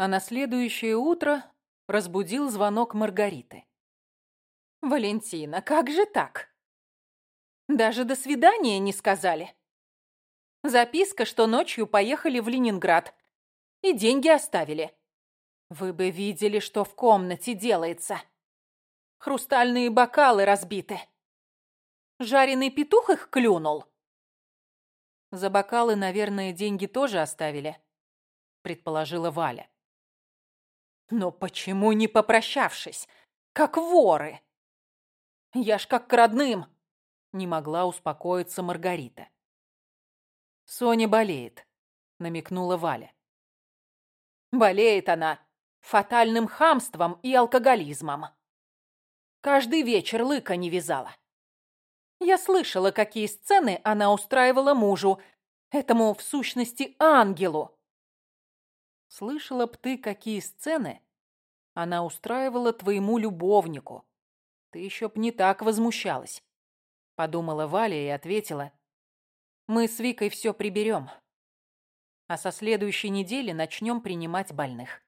А на следующее утро разбудил звонок Маргариты. «Валентина, как же так? Даже до свидания не сказали. Записка, что ночью поехали в Ленинград и деньги оставили. Вы бы видели, что в комнате делается. Хрустальные бокалы разбиты. Жареный петух их клюнул. За бокалы, наверное, деньги тоже оставили, предположила Валя. Но почему не попрощавшись, как воры? Я ж как к родным. Не могла успокоиться Маргарита. Соня болеет, намекнула Валя. Болеет она фатальным хамством и алкоголизмом. Каждый вечер лыка не вязала. Я слышала, какие сцены она устраивала мужу, этому, в сущности, ангелу. Слышала б ты, какие сцены она устраивала твоему любовнику. Ты еще б не так возмущалась. Подумала Валя и ответила. Мы с Викой все приберем. А со следующей недели начнем принимать больных.